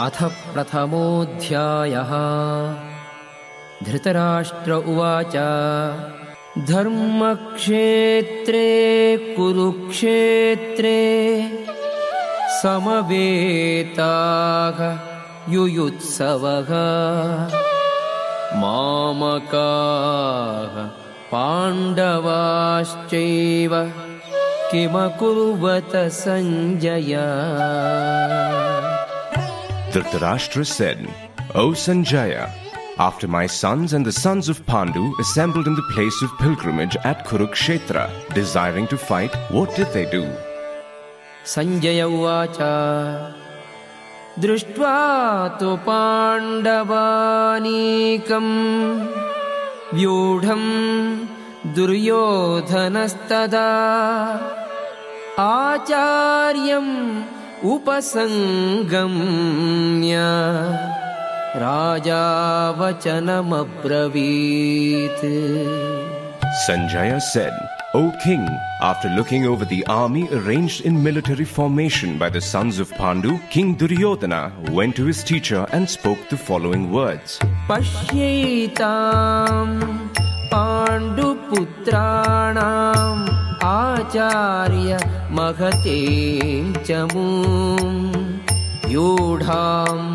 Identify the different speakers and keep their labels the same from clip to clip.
Speaker 1: अथ प्रथमोऽध्यायः। धृतराष्ट्र उवाच। धर्मक्षेत्रे कुरुक्षेत्रे समवेताः युयुत्सवः। मामकाः पाण्डवाश्चैव किमकुर्वत Sanjay
Speaker 2: Dhritarashtra said, O Sanjaya, after my sons and the sons of Pandu assembled in the place of pilgrimage at Kurukshetra, desiring to fight, what did they do?
Speaker 1: Sanjay उवाच दृष्ट्वा तु पाण्डवानीकम् व्यूढम् दुर्योधनस्तदा आचार्यम् उपसङ्गम्य राजा वचनमब्रवीत्
Speaker 2: Sanjaya said, O king, after looking over the army arranged in military formation by the sons of Pandu, King Duryodhana went to his teacher and spoke the following words.
Speaker 1: पश्यैताम् पाण्डुपुत्राणाम् आचार्य महतीं च व्यूढाम्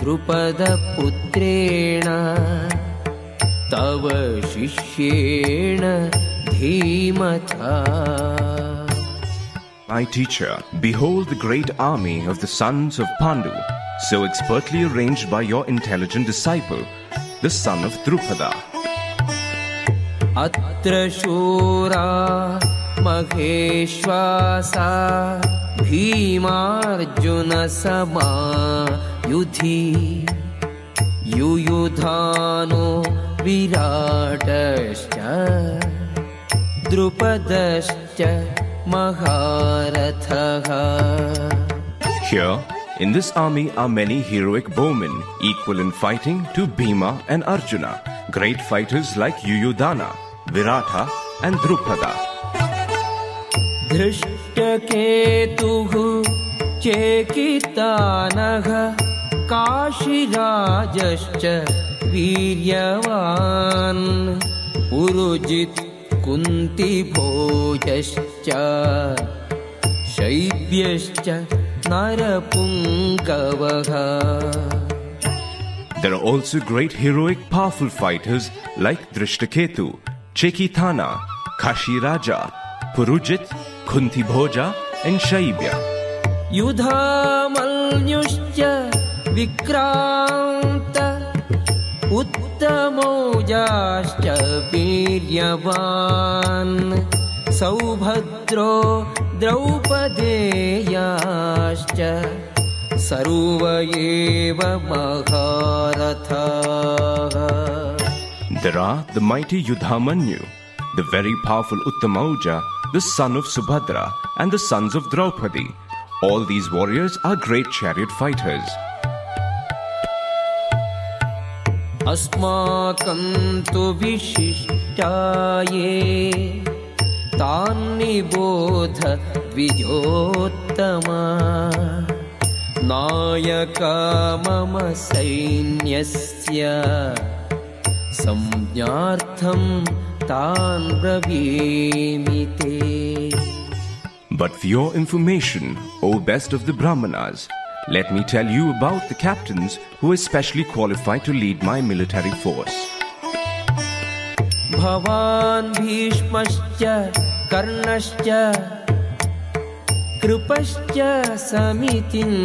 Speaker 1: द्रुपदपुत्रेण तव शिष्येण धीमता
Speaker 2: My teacher, behold the great army of the sons of Pandu, so expertly arranged by your intelligent disciple, the son of Drupada.
Speaker 1: अत्र शूरा महेश्वासा भीमार्जुनसमा युधि द्रुपदश्च महारथः
Speaker 2: Here, in this army are many heroic bowmen, equal in fighting to Bhima and Arjuna, great fighters like Yuyudhana, Virata, and Drupada.
Speaker 1: धृष्टकेतुः चेकितानः काशिराजश्च वीर्यवान् Purujit कुन्तिभोजश्च शैब्यश्च नरपुङ्गवः
Speaker 2: There are also great heroic powerful fighters like Drishtaketu, Chekithana, Kashiraja, Purujit, Kunti Bhoja, and Shaibya.
Speaker 1: युधामल्युश्च विक्रान्त उत्तमौजाश्च वीर्यवान् सौभद्रो द्रौपदेयाश्च सर्व एव महारथाः
Speaker 2: There are the mighty Yudhamanyu, the very powerful Uttamauja, the son of Subhadra, and the sons of Draupadi. All these warriors are great chariot fighters.
Speaker 1: अस्माकं तु विशिष्टाये तान्निबोध द्विजोत्तमा नायका मम सैन्यस्य संज्ञार्थं तान् ब्रवीमि ते
Speaker 2: But for your information, O best of the Brahmanas, let me tell you about the captains who are specially qualified to lead my military force.
Speaker 1: भवान् भीष्मश्च कर्णश्च कृपश्च समितिञ्जयः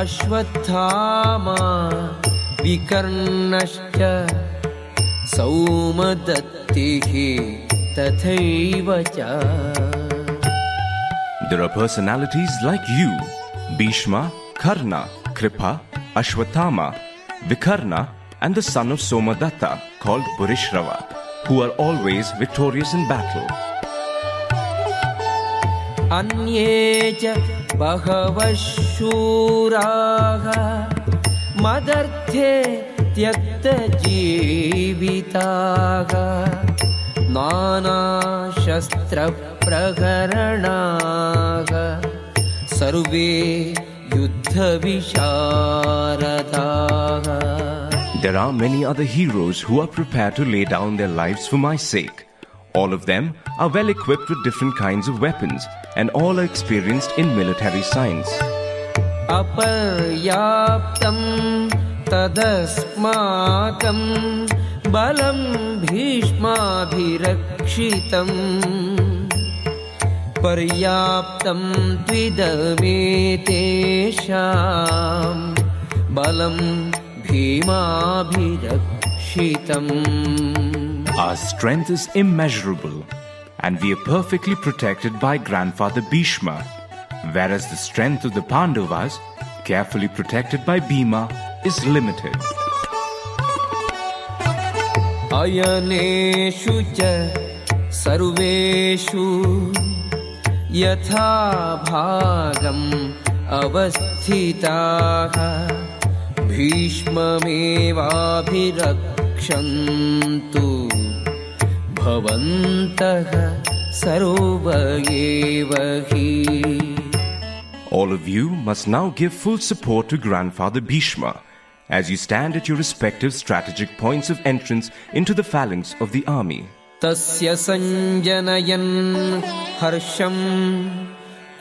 Speaker 1: अश्वत्थामा विकर्णश्च सौमदत्तिः तथैव च
Speaker 2: There are personalities like you, Bhishma, Karna, Kripa, Ashwatthama, Vikarna and the son of Somadatta called Bhurishrava, who are always victorious in battle.
Speaker 1: अन्ये च मदर्थे त्यक्तजीविताः नानाशस्त्रप्रकरणाः सर्वे युद्धविशारदाः
Speaker 2: There are many other heroes who are prepared to lay down their lives for my sake. All of them are well equipped with different kinds of weapons and all are experienced in military science.
Speaker 1: अपर्याप्तं तदस्माकं बलं भीष्माभिरक्षितम् पर्याप्तं त्विदमेतेषां बलं भीमाभिरक्षितम्
Speaker 2: Our strength is immeasurable and we are perfectly protected by grandfather Bhishma, whereas the strength of the Pandavas, carefully protected by Bhima, is limited.
Speaker 1: अयनेषु च सर्वेषु यथा भागम् अवस्थिताः भीष्ममेवाभिरक्षन्तु भवन्तः सर्व एव हि
Speaker 2: All of you must now give full support to grandfather Bhishma as you stand at your respective strategic points of entrance into the phalanx of the army.
Speaker 1: तस्य सञ्जनयन् हर्षम्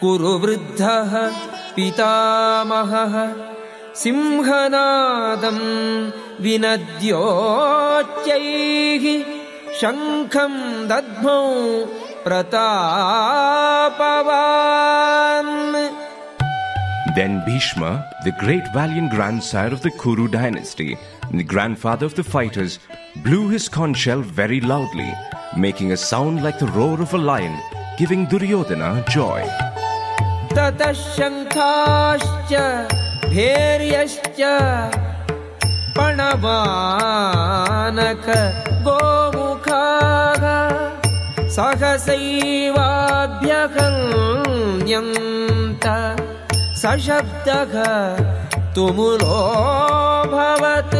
Speaker 1: कुरु वृद्धः पितामहः सिंहनादम् विनद्योच्चैः शङ्खम् दद्मौ प्रतापवान्
Speaker 2: Then Bhishma, the great valiant grandsire of the Kuru dynasty, and the grandfather of the fighters, blew his conch shell very loudly, making a sound like the roar of a lion, giving Duryodhana joy.
Speaker 1: ततः शङ्खाश्च भैर्यश्च पणवानक गोमुखाः सहसैवाभ्यहन्यन्त सशब्दः तुमुलोऽभवत्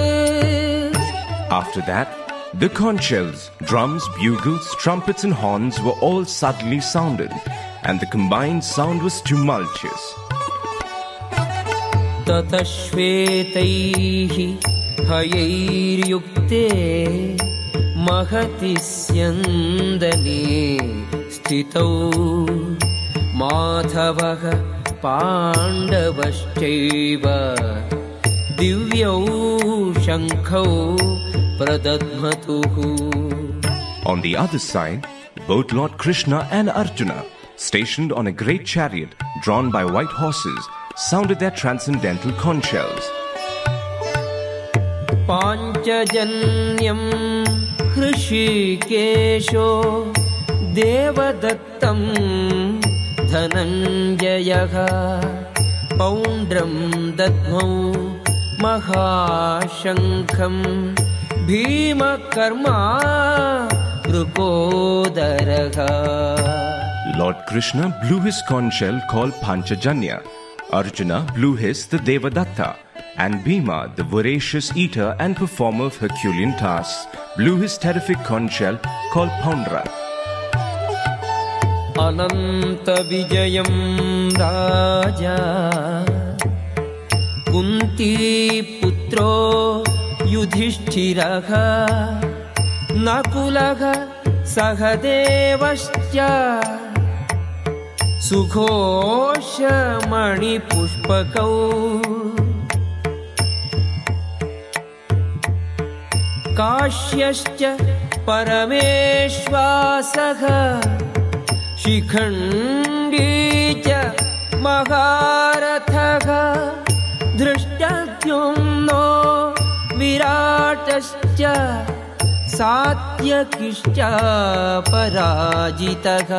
Speaker 2: After that, the conch shells, drums, bugles, trumpets, and horns were all suddenly sounded, and the combined sound was tumultuous.
Speaker 1: ततः श्वेतैः हयैर्युक्ते महति स्यन्दने स्थितौ माधवः पाण्डवश्चैव दिव्यौ शङ्खौ प्रदध्मतुः
Speaker 2: On the other side, both Lord Krishna and Arjuna, stationed on a great chariot drawn by white horses, sounded their transcendental conch shells.
Speaker 1: पाञ्चजन्यम् हृषिकेशो देवदत्तम् Dhananjay पौण्ड्रम् दद्मौ महाशङ्खम् भीमकर्मा रुकोदरः
Speaker 2: Lord Krishna blew his conch shell called Panchajanya. Arjuna blew his the Devadatta. And Bhima, the voracious eater and performer of Herculean tasks, blew his terrific conch shell called Poundra.
Speaker 1: अनन्तविजयम् राजा। कुन्तीपुत्रो युधिष्ठिरः नकुलः सहदेवश्च। सुघोषमणिपुष्पकौ। काश्यश्च परमेश्वासः शिखण्डी च महारथः धृष्टद्युम्नो विराटश्च सात्यकिश्च पराजितः।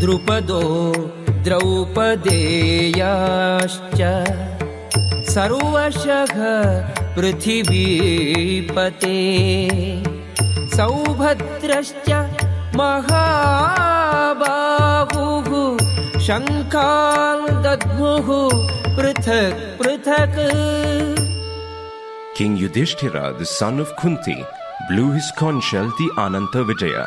Speaker 1: द्रुपदो द्रौपदेयाश्च सर्वशः पृथिवीपते सौभद्रश्च महाबाहुः शङ्खान् दद्मुः पृथक् पृथक्
Speaker 2: King Yudhishthira, the son of Kunti, blew his conch shell the Ananta Vijaya,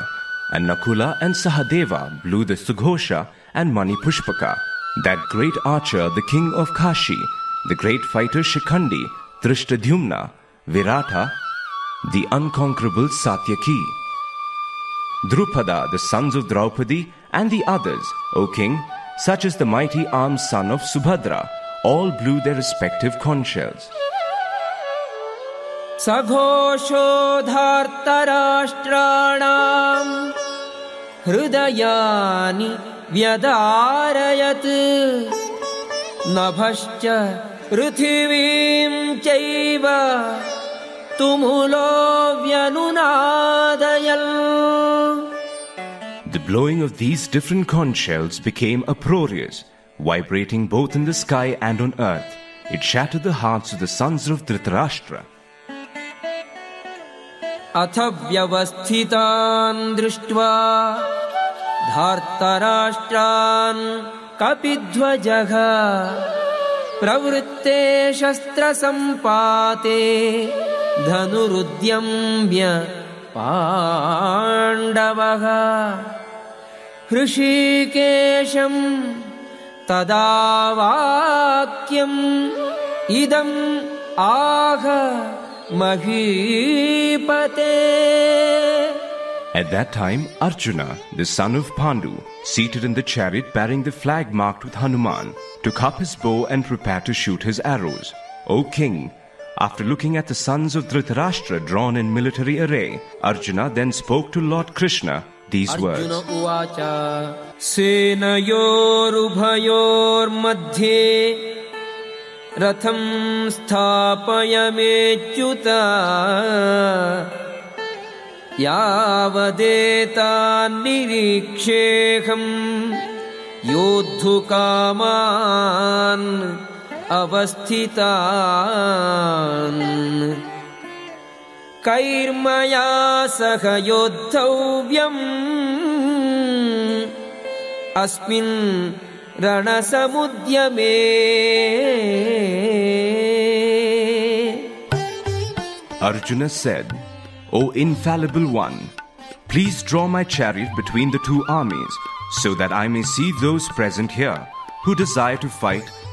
Speaker 2: and Nakula and Sahadeva blew the Sughosha and Mani Pushpaka. That great archer, the king of Kashi, the great fighter Shikhandi, Drishtadhyumna, Virata, the unconquerable Satyaki, Drupada, the sons of Draupadi, and the others, O king, such as the mighty armed son of Subhadra, all blew their respective conch shells.
Speaker 1: सघोषोधार्तराष्ट्राणाम् हृदयानि व्यदारयत् नभश्च पृथिवीं चैव तुमुलो व्यनुनादयन्
Speaker 2: The blowing of these different conch shells became uproarious, vibrating both in the sky and on earth. It shattered the hearts of the sons of Dhritarashtra.
Speaker 1: अथ व्यवस्थितान् दृष्ट्वा धार्तराष्ट्रान् कपिध्वजः प्रवृत्ते शस्त्रसम्पाते धनुरुद्यम्य पाण्डवः हृषीकेशम् तदा वाक्यम् इदम् आह महीपते
Speaker 2: At that time, Arjuna, the son of Pandu, seated in the chariot bearing the flag marked with Hanuman, took up his bow and prepared to shoot his arrows. O king, after looking at the sons of Dhritarashtra drawn in military array, Arjuna then spoke to Lord Krishna these
Speaker 1: Arjun
Speaker 2: words.
Speaker 1: उवाच सेनयोरुभयोर्मध्ये रथं स्थापयमेच्युत यावदेतान्निरीक्षेऽहम् योद्धुकामान् अवस्थितान् कैर्मया सह योद्धव्यम् अस्मिन् रणसमुद्यमे
Speaker 2: Arjuna said, O infallible one, please draw my chariot between the two armies, so that I may see those present here who desire to fight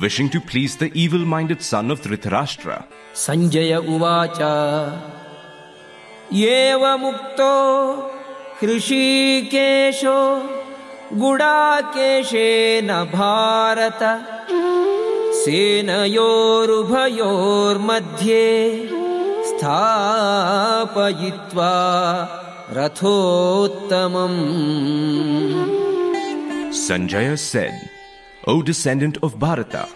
Speaker 2: wishing to please the evil minded son of Dhritarashtra.
Speaker 1: Sanjay उवाच एवमुक्तो हृषीकेशो गुडाकेशेन भारत सेनयोरुभयोर्मध्ये स्थापयित्वा रथोत्तमम्
Speaker 2: Sanjaya said, O descendant of Bharata,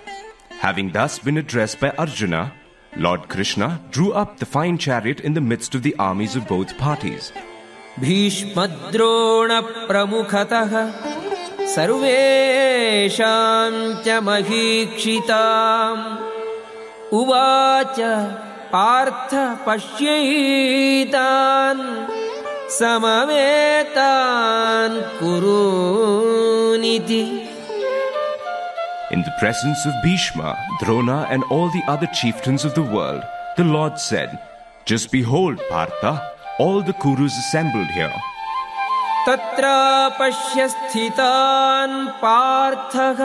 Speaker 2: having thus been addressed by Arjuna, Lord Krishna drew up the fine chariot in the midst of the armies of both parties.
Speaker 1: भीष्मद्रोणप्रमुखतः सर्वेषां च महीक्षिताम् उवाच Partha पश्यैतान् समवेतान् कुरूनिति
Speaker 2: In the presence of Bhishma, Drona, and all the other chieftains of the world, the Lord said, Just behold, Partha, all the Kurus assembled here.
Speaker 1: तत्र पश्य स्थितान् पार्थः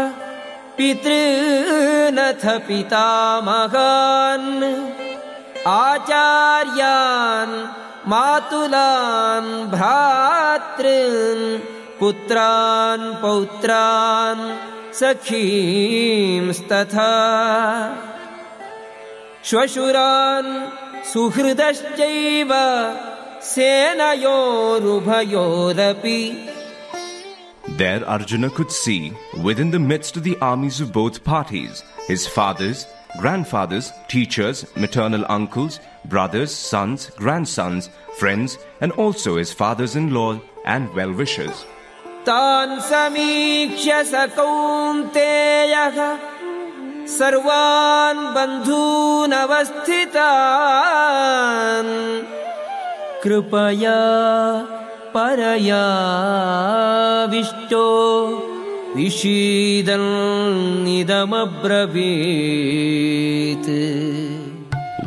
Speaker 1: पितॄनथ पितामहान् आचार्यान् मातुलान् भ्रातॄन् पुत्रान् पौत्रान् सखींस्तथा श्वशुरान् सुहृदश्चैव सेनयोरुभयोरपि
Speaker 2: There Arjuna could see, within the midst of the armies of both parties, his fathers, grandfathers, teachers, maternal uncles, brothers, sons, grandsons, friends, and also his fathers in law and well wishers.
Speaker 1: तान् समीक्ष्य स कौन्तेयः। सर्वान् बन्धूनवस्थितान्। कृपया परयाविष्टो विषीदन्निदमब्रवीत्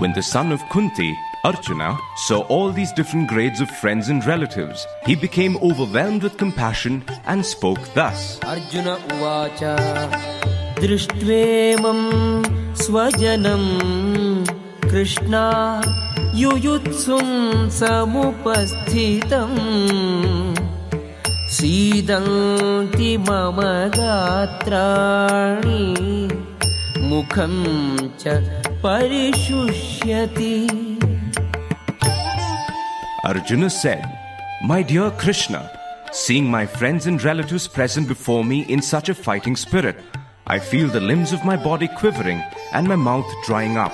Speaker 2: When the son of Kunti, Arjuna saw all these different grades of friends and relatives. He became overwhelmed with compassion and spoke thus
Speaker 1: Arjuna Uvacha Drishtwemam Swajanam Krishna Yuyutsum Samupasthitam Sidanti Mama Gatrani Mukham Cha Parishushyatim
Speaker 2: Arjuna said, My dear Krishna, seeing my friends and relatives present before me in such a fighting spirit, I feel the limbs of my body quivering and my mouth drying up.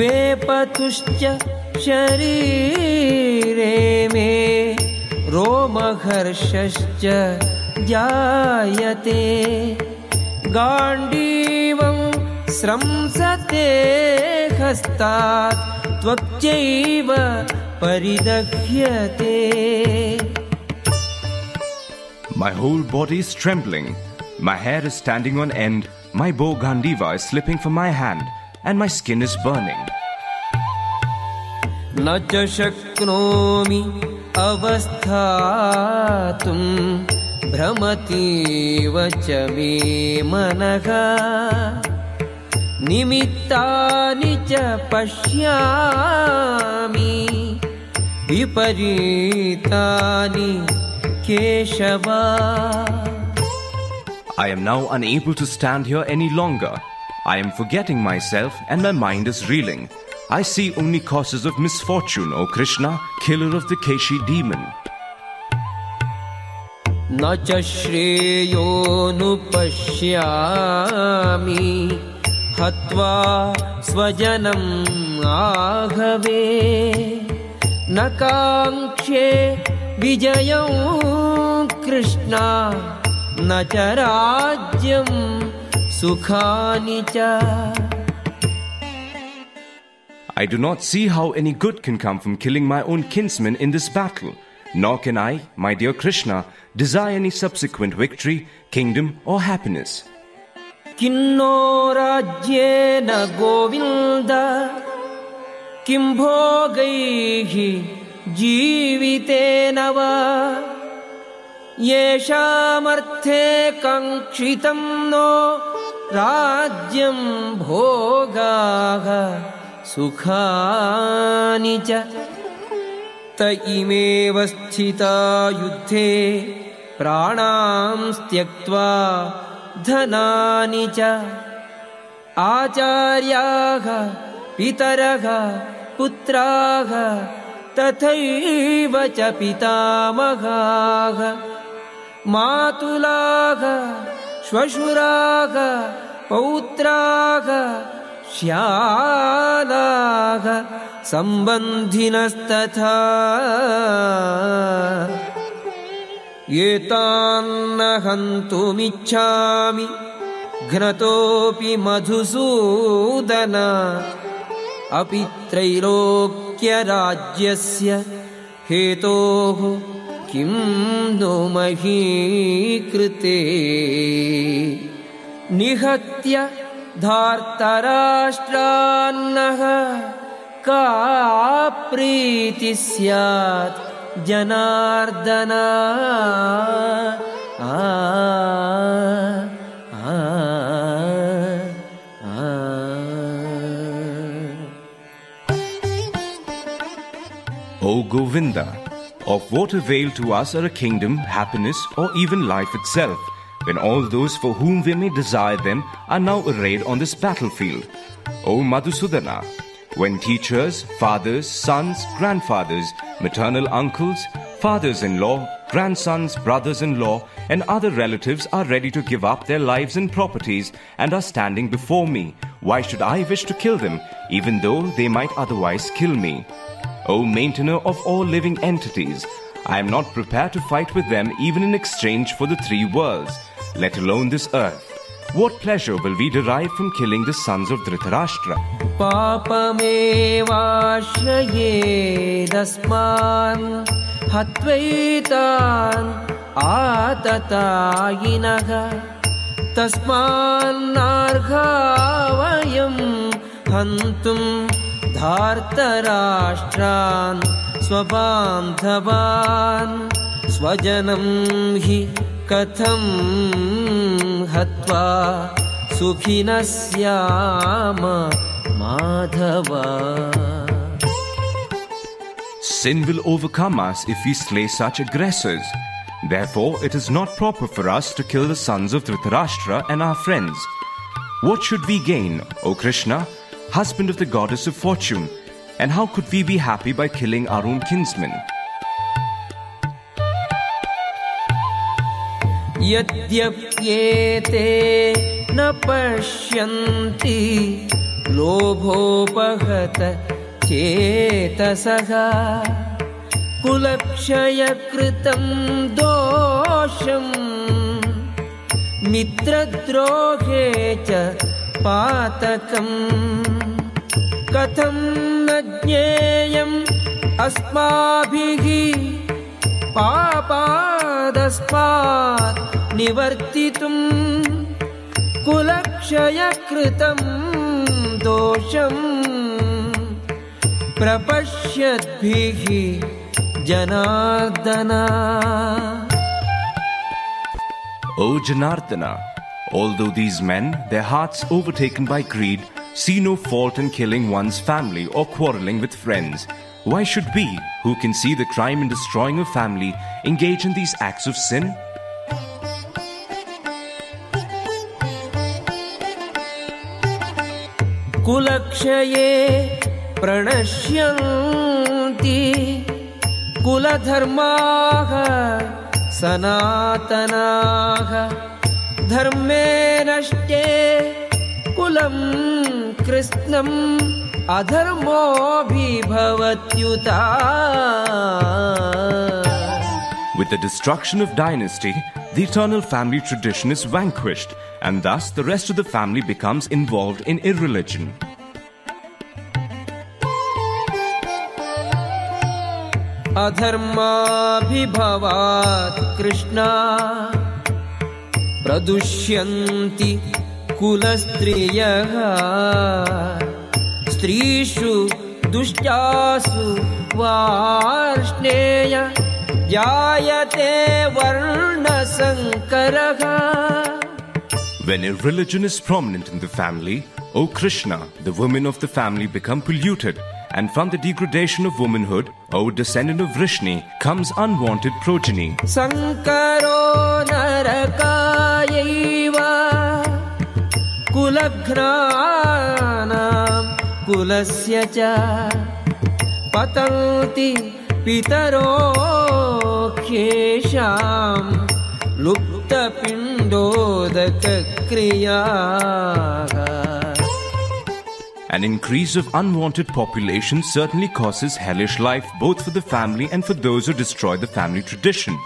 Speaker 1: वेपतुश्च शरीरे मे रोमहर्षश्च जायते गाण्डीवं स्रंसते हस्तात् त्वक्चैव परिदह्यते
Speaker 2: My whole body is trembling. My hair is standing on end, my bow Gandiva is slipping from my hand, and my skin is burning.
Speaker 1: न च शक्नोमि अवस्थातुं भ्रमतीव च मे मनः निमित्तानि च पश्यामि विपरीतानि केशवा
Speaker 2: I am now unable to stand here any longer. I am forgetting myself and my mind is reeling. I see only causes of misfortune, O Krishna, killer of the Keshi demon.
Speaker 1: न च श्रेयोनुपश्यामि हत्वा स्वजनम् आहवे न काङ्क्षे विजयं कृष्णा न च राज्यं सुखानि च
Speaker 2: I do not see how any good can come from killing my own kinsmen in this battle. Nor can I, my dear Krishna, desire any subsequent victory, kingdom, or happiness.
Speaker 1: Kinnow राज्येन Govind? किं भोगैः जीवितेन वा? येषामर्थे काङ्क्षितं नो राज्यं भोगाः सुखानि च। त इमेव स्थिता युद्धे प्राणां त्यक्त्वा धनानि च आचार्याः पितरः पुत्राः तथैव च पितामहाः। मातुलाः श्वशुराः पौत्राः श्यालाः सम्बन्धिनस्तथा एतान्न हन्तुमिच्छामि घ्नतोऽपि मधुसूदन। अपि त्रैलोक्यराज्यस्य हेतोः किं नो मही कृते निहत्य धार्तराष्ट्रान्नः का प्रीतिः स्यात्
Speaker 2: Janardhana Govinda, of what avail to us are a kingdom, happiness, or even life itself, when all those for whom we may desire them are now arrayed on this battlefield? O Madhusudana, when teachers, fathers, sons, grandfathers, maternal uncles, fathers in law, grandsons, brothers in law, and other relatives are ready to give up their lives and properties and are standing before me, why should I wish to kill them, even though they might otherwise kill me? O maintainer of all living entities, I am not prepared to fight with them even in exchange for the three worlds, let alone this earth. Will we derive from killing the sons of Dhritarashtra?
Speaker 1: पापमेवाश्रयेदस्मान् हत्वैतान् आततायिनः। तस्मान्नार्हा वयं हन्तुं धार्तराष्ट्रान् स्वबान्धवान्। स्वजनं हि कथं हत्वा सुखिनः स्याम Madhav
Speaker 2: Sin will overcome us if we slay such aggressors. Therefore, it is not proper for us to kill the sons of Dhritarashtra and our friends. What should we gain, O Krishna, husband of the goddess of fortune? And how could we be happy by killing our own kinsmen?
Speaker 1: यद्यप्येते न पश्यन्ति लोभोपहत चेतसः कुलक्षयकृतं दोषम् मित्रद्रोहे च पातकम् कथं न ज्ञेयम् अस्माभिः पापादस्मात् निवर्तितुम् कुलक्षयकृतं दोषम् प्रपश्यद्भिः जनार्दना
Speaker 2: O Janardana, although these men, their hearts overtaken by greed, see no fault in killing one's family or quarreling with friends, why should we, who can see the crime in destroying a family, engage in these acts of sin?
Speaker 1: कुलक्षये प्रणश्यन्ति कुलधर्माः सनातनाः धर्मे नष्टे कुलं कृत्स्नम् अधर्मोऽभिभवत्युता
Speaker 2: With the destruction of dynasty, the eternal family tradition is vanquished, and thus the rest of the family becomes involved in irreligion.
Speaker 1: अधर्माभिभवात् Krishna प्रदुष्यन्ति कुलस्त्रियः स्त्रीषु दुष्टासु वार्ष्णेय जायते वर्णसङ्करः
Speaker 2: When irreligion is prominent in the family, O Krishna, the women of the family become polluted, and from the degradation of womanhood, O descendant of Vrishni, comes unwanted progeny.
Speaker 1: सङ्करो नरकायैव कुलघ्नानां कुलस्य च पतन्ति पितरो ह्येषां लुप्तपिण्डोदकक्रियाः
Speaker 2: An increase of unwanted population certainly causes hellish life both for the family and for those who destroy the family tradition.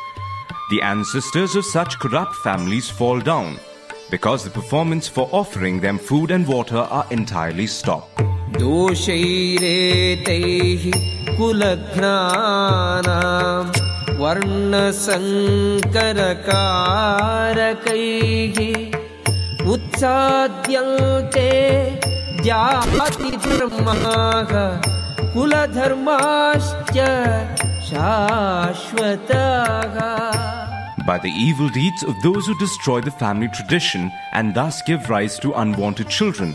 Speaker 2: The ancestors of such corrupt families fall down because the performance for offering them food and water are entirely stopped.
Speaker 1: दोषैरेतैः कुलघ्नानां वर्णसङ्करकारकैः उत्साद्यन्ते जातिधर्माः कुलधर्माश्च शाश्वताः
Speaker 2: By the evil deeds of those who destroy the family tradition and thus give rise to unwanted children,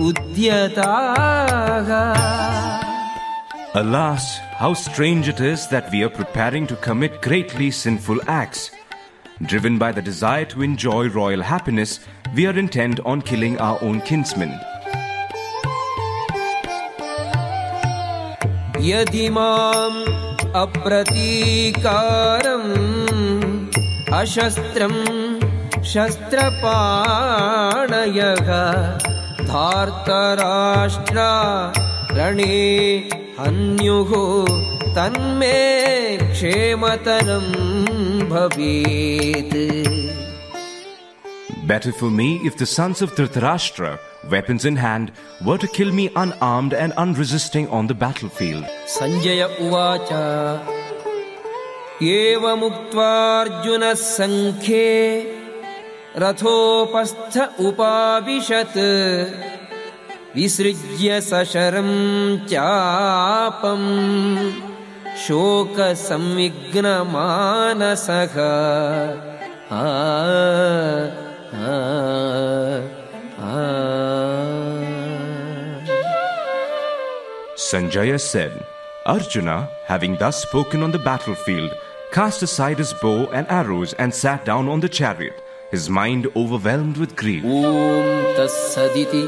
Speaker 1: उद्यताः
Speaker 2: Alas, how strange it is that we are preparing to commit greatly sinful acts. Driven by the desire to enjoy royal happiness, we are intent on killing our own kinsmen.
Speaker 1: यदि माम् अप्रतीकारम् अशस्त्रम् शस्त्रपाणयः धार्तराष्ट्रा रणे हन्युः तन्मे क्षेमतरम् भवेत्
Speaker 2: Better for me if the sons of Dhritarashtra, weapons in hand, were to kill me unarmed and unresisting on the battlefield.
Speaker 1: Sanjay उवाच एवमुक्त्वार्जुनः सङ्ख्ये रथोपस्थ उपाविशत्। विसृज्य सशरम् चापम् शोकसंविघ्नमानसः।
Speaker 2: Sanjaya said, Arjuna, having thus spoken on the battlefield, cast aside his bow and arrows and sat down on the chariot, his mind overwhelmed with grief.
Speaker 1: ॐ तत्सदिति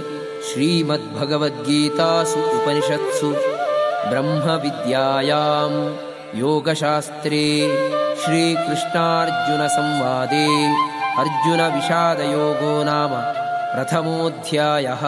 Speaker 1: श्रीमद्भगवद्गीतासु उपनिषत्सु ब्रह्मविद्यायां योगशास्त्रे श्रीकृष्णार्जुनसंवादे अर्जुनविषादयोगो नाम प्रथमोऽध्यायः